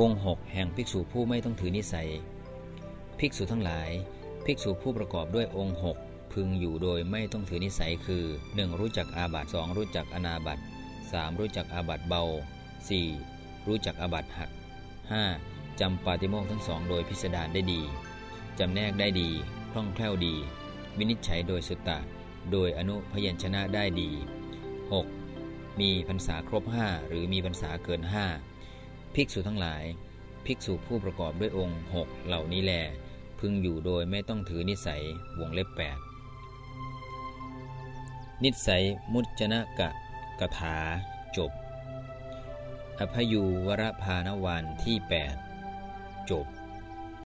องค์6แห่งภิกษุผู้ไม่ต้องถือนิสัย ภิกษุทั้งหลาย ภิกษุผู้ประกอบด้วยองค์ 6 พึงอยู่โดยไม่ต้องถือนิสัยคือ 1. รู้จักอาบัตสองรู้จักอนาบัตสามรู้จักอาบัตเบา 4. รู้จักอาบัตหัก 5. จำปาติโมกข์ทั้งสองโดยพิสดารได้ดี จำแนกได้ดีคล่องแคล่วดี วินิจฉัยโดยสุตตะ โดยอนุพยัญชนะได้ดี 6. มีพรรษาครบ 5 หรือมีพรรษาเกิน 5 ภิกษุทั้งหลาย ภิกษุผู้ประกอบด้วยองค์ 6 เหล่านี้แล พึงอยู่โดยไม่ต้องถือนิสัยวงเล็บ 8 นิสัยมุจนะกะกถาจบ อภยูวรพานวันที่ 8 จบ